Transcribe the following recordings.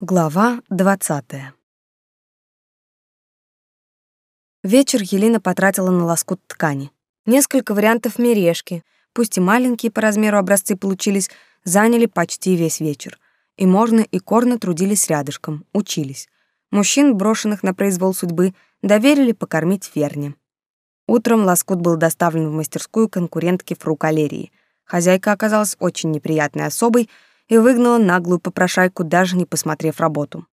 Глава двадцатая. Вечер Елена потратила на лоскут ткани. Несколько вариантов мережки, пусть и маленькие по размеру образцы получились, заняли почти весь вечер. И Морна, и Корна трудились рядышком, учились. Мужчин, брошенных на произвол судьбы, доверили покормить ферне. Утром лоскут был доставлен в мастерскую конкурентки фрукалерии. Хозяйка оказалась очень неприятной особой — и выгнала наглую попрошайку, даже не посмотрев работу.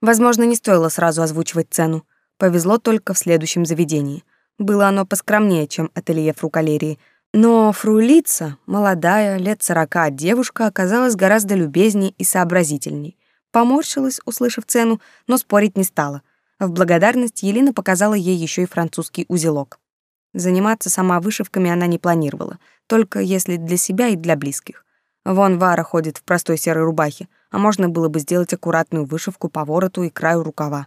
Возможно, не стоило сразу озвучивать цену. Повезло только в следующем заведении. Было оно поскромнее, чем ателье фрукалерии, но фрулица, молодая, лет сорока девушка, оказалась гораздо любезней и сообразительней. Поморщилась, услышав цену, но спорить не стала. В благодарность Елена показала ей еще и французский узелок. Заниматься сама вышивками она не планировала, только если для себя и для близких. Вон Вара ходит в простой серой рубахе, а можно было бы сделать аккуратную вышивку по вороту и краю рукава.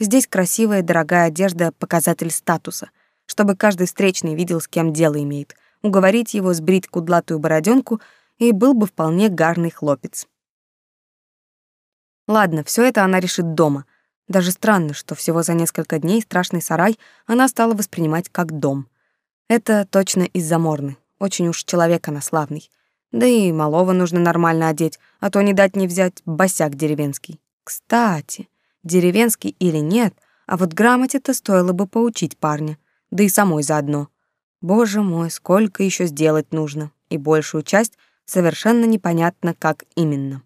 Здесь красивая дорогая одежда — показатель статуса, чтобы каждый встречный видел, с кем дело имеет, уговорить его сбрить кудлатую бороденку, и был бы вполне гарный хлопец. Ладно, все это она решит дома. Даже странно, что всего за несколько дней страшный сарай она стала воспринимать как дом. Это точно из-за Морны. Очень уж человек она славный. Да и малого нужно нормально одеть, а то не дать не взять босяк деревенский. Кстати, деревенский или нет, а вот грамоте-то стоило бы поучить парня, да и самой заодно. Боже мой, сколько еще сделать нужно, и большую часть совершенно непонятно, как именно.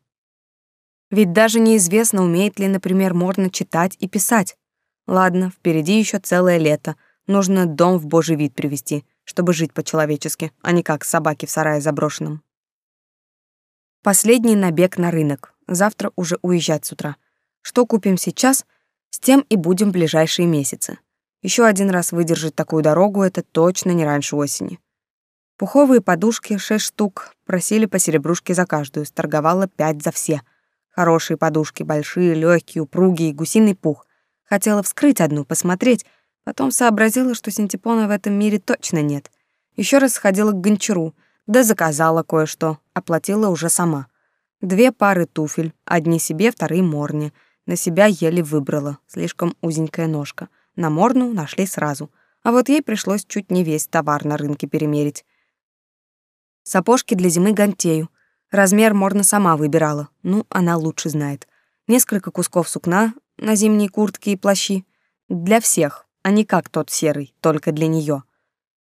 Ведь даже неизвестно, умеет ли, например, Морна читать и писать. Ладно, впереди еще целое лето, нужно дом в божий вид привести, чтобы жить по-человечески, а не как собаки в сарае заброшенном. Последний набег на рынок. Завтра уже уезжать с утра. Что купим сейчас, с тем и будем в ближайшие месяцы. Еще один раз выдержать такую дорогу — это точно не раньше осени. Пуховые подушки, шесть штук, просили по серебрушке за каждую, сторговала пять за все. Хорошие подушки, большие, легкие, упругие, гусиный пух. Хотела вскрыть одну, посмотреть, потом сообразила, что синтепона в этом мире точно нет. Еще раз сходила к гончару — да заказала кое-что, оплатила уже сама. Две пары туфель, одни себе, вторые Морне. На себя еле выбрала, слишком узенькая ножка. На Морну нашли сразу. А вот ей пришлось чуть не весь товар на рынке перемерить. Сапожки для зимы гантею. Размер Морна сама выбирала. Ну, она лучше знает. Несколько кусков сукна на зимние куртки и плащи. Для всех, а не как тот серый, только для нее.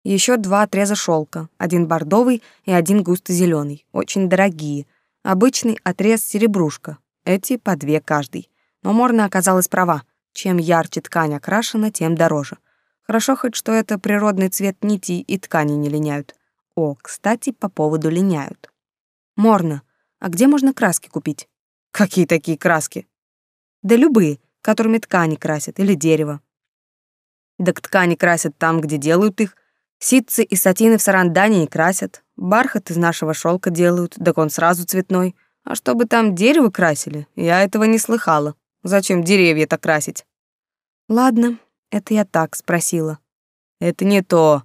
Еще два отреза шелка, один бордовый и один густо-зеленый, очень дорогие. Обычный отрез серебрушка, эти по две каждый. Но Морна оказалась права. Чем ярче ткань окрашена, тем дороже. Хорошо хоть, что это природный цвет нити и ткани не линяют. О, кстати, по поводу линяют. Морна, а где можно краски купить? Какие такие краски? Да любые, которыми ткани красят или дерево. Так ткани красят там, где делают их, Ситцы и сатины в Сарандане не красят, бархат из нашего шелка делают, так он сразу цветной. А чтобы там дерево красили, я этого не слыхала. Зачем деревья-то красить? Ладно, это я так спросила. Это не то.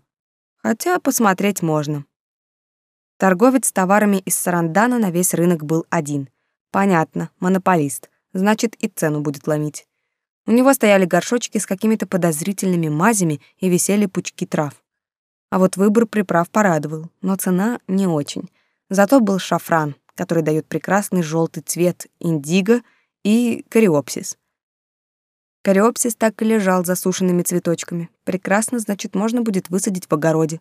Хотя посмотреть можно. Торговец с товарами из Сарандана на весь рынок был один. Понятно, монополист. Значит, и цену будет ломить. У него стояли горшочки с какими-то подозрительными мазями и висели пучки трав. А вот выбор приправ порадовал, но цена не очень. Зато был шафран, который дает прекрасный желтый цвет индиго, и кориопсис. Кориопсис так и лежал засушенными цветочками. Прекрасно, значит, можно будет высадить в огороде.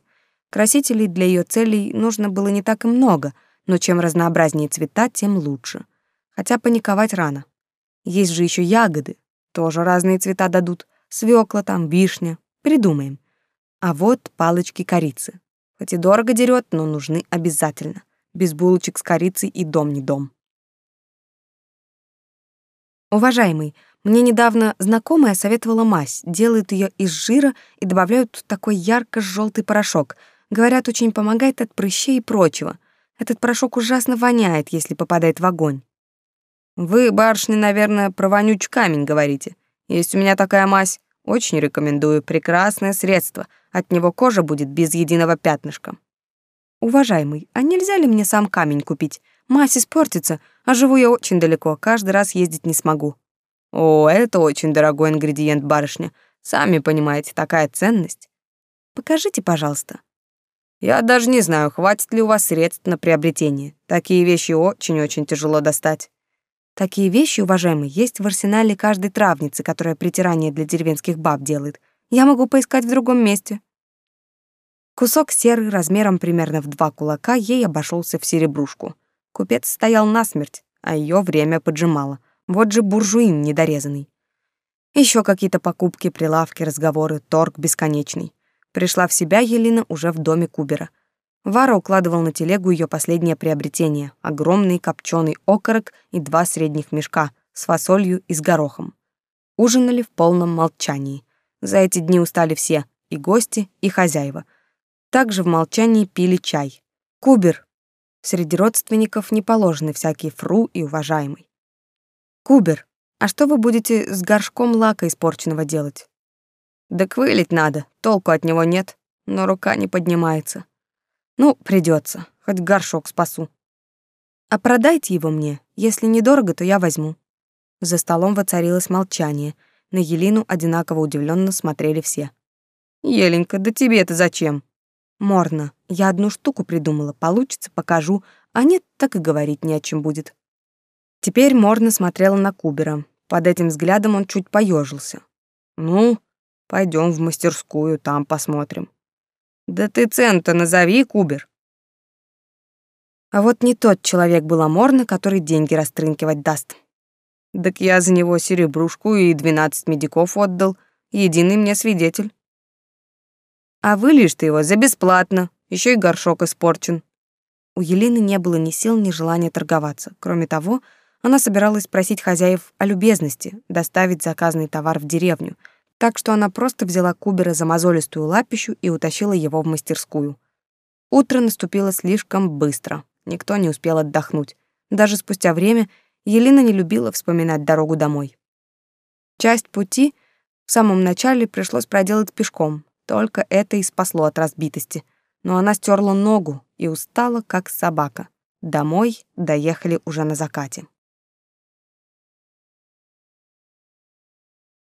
Красителей для ее целей нужно было не так и много, но чем разнообразнее цвета, тем лучше. Хотя паниковать рано. Есть же еще ягоды, тоже разные цвета дадут. Свекла там, вишня. Придумаем. А вот палочки корицы. Хоть и дорого дерет, но нужны обязательно. Без булочек с корицей и дом не дом. Уважаемый, мне недавно знакомая советовала мазь. Делают ее из жира и добавляют такой ярко-желтый порошок. Говорят, очень помогает от прыщей и прочего. Этот порошок ужасно воняет, если попадает в огонь. Вы, барышня, наверное, про вонючий камень говорите. Есть у меня такая мазь. Очень рекомендую. Прекрасное средство — от него кожа будет без единого пятнышка. Уважаемый, а нельзя ли мне сам камень купить? Мазь испортится, а живу я очень далеко, каждый раз ездить не смогу. О, это очень дорогой ингредиент, барышня. Сами понимаете, такая ценность. Покажите, пожалуйста. Я даже не знаю, хватит ли у вас средств на приобретение. Такие вещи очень-очень тяжело достать. Такие вещи, уважаемый, есть в арсенале каждой травницы, которая притирание для деревенских баб делает. Я могу поискать в другом месте. Кусок серы размером примерно в два кулака ей обошелся в серебрушку. Купец стоял насмерть, а ее время поджимало. Вот же буржуин недорезанный. Еще какие-то покупки, прилавки, разговоры, торг бесконечный. Пришла в себя Елена уже в доме Кубера. Вара укладывал на телегу ее последнее приобретение — огромный копченый окорок и два средних мешка с фасолью и с горохом. Ужинали в полном молчании. За эти дни устали все — и гости, и хозяева. Также в молчании пили чай. Кубер. Среди родственников не положены всякие фру и уважаемый. Кубер, а что вы будете с горшком лака испорченного делать? Да квылить надо, толку от него нет, но рука не поднимается. Ну, придется, хоть горшок спасу. А продайте его мне, если недорого, то я возьму. За столом воцарилось молчание. На Елину одинаково удивленно смотрели все. Еленька, да тебе это зачем? Морно, я одну штуку придумала, получится, покажу, а нет, так и говорить не о чем будет. Теперь Морна смотрела на Кубера. Под этим взглядом он чуть поежился. «Ну, пойдем в мастерскую, там посмотрим». «Да ты цен-то назови, Кубер». А вот не тот человек был Аморно, который деньги растрынкивать даст. Так я за него серебрушку и двенадцать медиков отдал, единый мне свидетель. А вылишь ты его за бесплатно, еще и горшок испорчен. У Елены не было ни сил, ни желания торговаться. Кроме того, она собиралась просить хозяев о любезности, доставить заказанный товар в деревню, так что она просто взяла Кубера за мозолистую лапищу и утащила его в мастерскую. Утро наступило слишком быстро, никто не успел отдохнуть. Даже спустя время Елена не любила вспоминать дорогу домой. Часть пути в самом начале пришлось проделать пешком, только это и спасло от разбитости. Но она стерла ногу и устала, как собака. Домой доехали уже на закате.